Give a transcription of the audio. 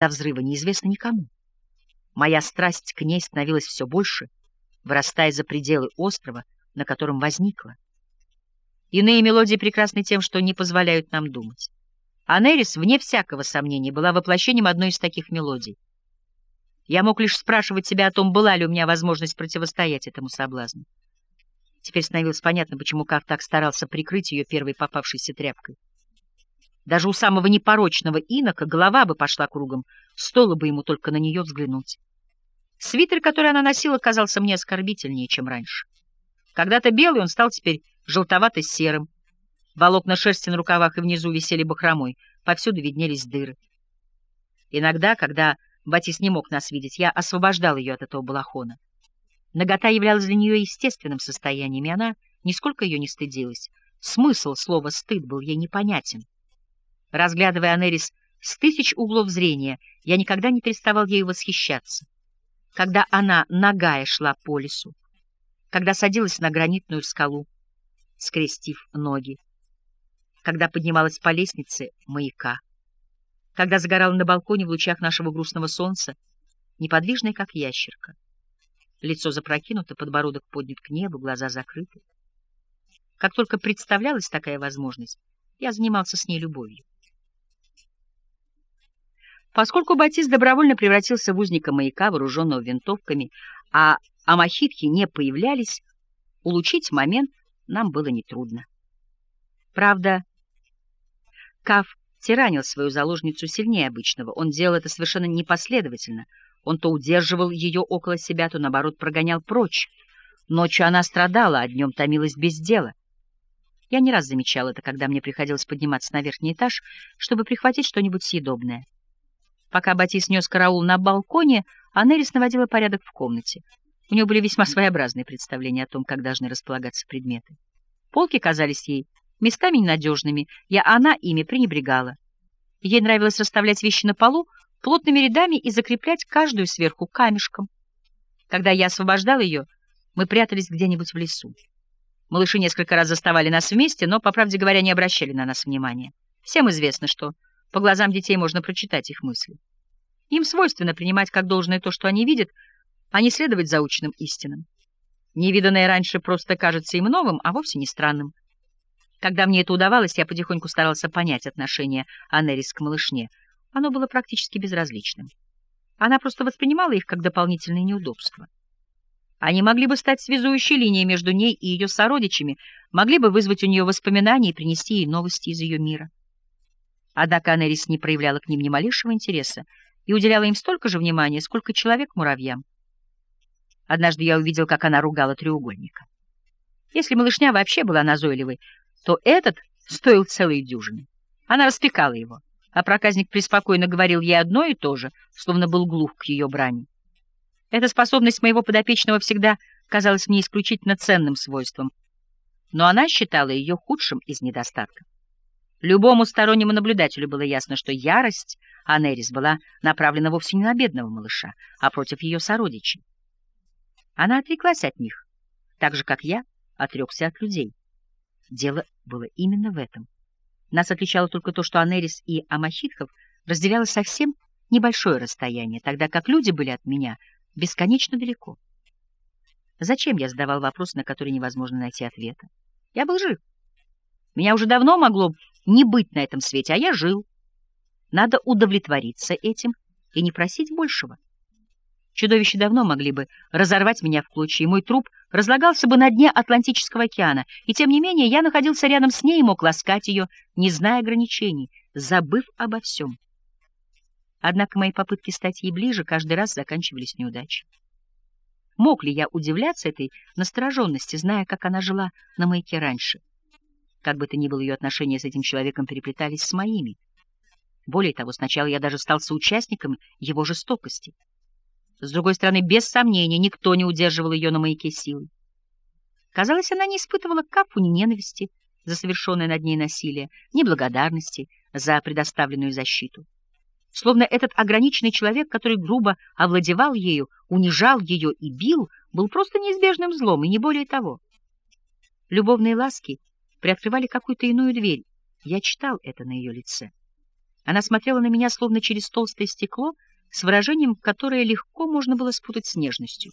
до взрыва неизвестно никому. Моя страсть к ней становилась все больше, вырастая за пределы острова, на котором возникла. Иные мелодии прекрасны тем, что не позволяют нам думать. А Нерис, вне всякого сомнения, была воплощением одной из таких мелодий. Я мог лишь спрашивать себя о том, была ли у меня возможность противостоять этому соблазну. Теперь становилось понятно, почему Кав так старался прикрыть ее первой попавшейся тряпкой. Даже у самого непорочного инока голова бы пошла кругом, стоило бы ему только на нее взглянуть. Свитер, который она носила, казался мне оскорбительнее, чем раньше. Когда-то белый он стал теперь желтовато-серым. Волокна шерсти на рукавах и внизу висели бахромой, повсюду виднелись дыры. Иногда, когда Батис не мог нас видеть, я освобождал ее от этого балахона. Нагота являлась для нее естественным состоянием, и она нисколько ее не стыдилась. Смысл слова «стыд» был ей непонятен. Разглядывая Анерис с тысяч углов зрения, я никогда не переставал ею восхищаться. Когда она нагая шла по лесу, когда садилась на гранитную скалу, скрестив ноги, когда поднималась по лестнице маяка, когда загорала на балконе в лучах нашего грустного солнца, неподвижная, как ящерка. Лицо запрокинуто, подбородок поднят к небу, глаза закрыты. Как только представлялась такая возможность, я занимался с ней любовью. Поскольку Батист добровольно превратился в узника маяка, вооруженного винтовками, а амахитки не появлялись, улучить момент нам было нетрудно. Правда, Кав тиранил свою заложницу сильнее обычного. Он делал это совершенно непоследовательно. Он то удерживал ее около себя, то, наоборот, прогонял прочь. Ночью она страдала, а днем томилась без дела. Я не раз замечал это, когда мне приходилось подниматься на верхний этаж, чтобы прихватить что-нибудь съедобное. Пока Батис нес караул на балконе, Анерис наводила порядок в комнате. У нее были весьма своеобразные представления о том, как должны располагаться предметы. Полки казались ей местами ненадежными, и она ими пренебрегала. Ей нравилось расставлять вещи на полу плотными рядами и закреплять каждую сверху камешком. Когда я освобождал ее, мы прятались где-нибудь в лесу. Малыши несколько раз заставали нас вместе, но, по правде говоря, не обращали на нас внимания. Всем известно, что по глазам детей можно прочитать их мысли. Им свойственно принимать как должное то, что они видят, а не следовать заученным истинам. Невиданное раньше просто кажется им новым, а вовсе не странным. Когда мне это удавалось, я потихоньку старался понять отношение Анерис к малышне. Оно было практически безразличным. Она просто воспринимала их как дополнительные неудобства. Они могли бы стать связующей линией между ней и ее сородичами, могли бы вызвать у нее воспоминания и принести ей новости из ее мира. Однако Анерис не проявляла к ним ни малейшего интереса и уделяла им столько же внимания, сколько человек муравьям. Однажды я увидел, как она ругала треугольника. Если малышня вообще была назойливой, то этот стоил целой дюжины. Она распекала его, а проказник преспокойно говорил ей одно и то же, словно был глух к ее брани. Эта способность моего подопечного всегда казалась мне исключительно ценным свойством, но она считала ее худшим из недостатков. Любому стороннему наблюдателю было ясно, что ярость Анерис была направлена вовсе не на бедного малыша, а против ее сородичей. Она отреклась от них, так же, как я отрекся от людей. Дело было именно в этом. Нас отличало только то, что Анерис и Амахитхов разделяло совсем небольшое расстояние, тогда как люди были от меня бесконечно далеко. Зачем я задавал вопрос, на который невозможно найти ответа? Я был жив. Меня уже давно могло не быть на этом свете, а я жил. Надо удовлетвориться этим и не просить большего. Чудовища давно могли бы разорвать меня в клочья, и мой труп разлагался бы на дне Атлантического океана, и тем не менее я находился рядом с ней и мог ласкать ее, не зная ограничений, забыв обо всем. Однако мои попытки стать ей ближе каждый раз заканчивались неудачей. Мог ли я удивляться этой настороженности, зная, как она жила на маяке раньше? Как бы то ни было, ее отношения с этим человеком переплетались с моими. Более того, сначала я даже стал соучастником его жестокости. С другой стороны, без сомнения, никто не удерживал ее на маяке силой. Казалось, она не испытывала Капу ненависти за совершенное над ней насилие, ни благодарности за предоставленную защиту. Словно этот ограниченный человек, который грубо овладевал ею, унижал ее и бил, был просто неизбежным злом, и не более того. Любовные ласки приоткрывали какую-то иную дверь. Я читал это на ее лице. Она смотрела на меня словно через толстое стекло, с выражением, которое легко можно было спутать с нежностью.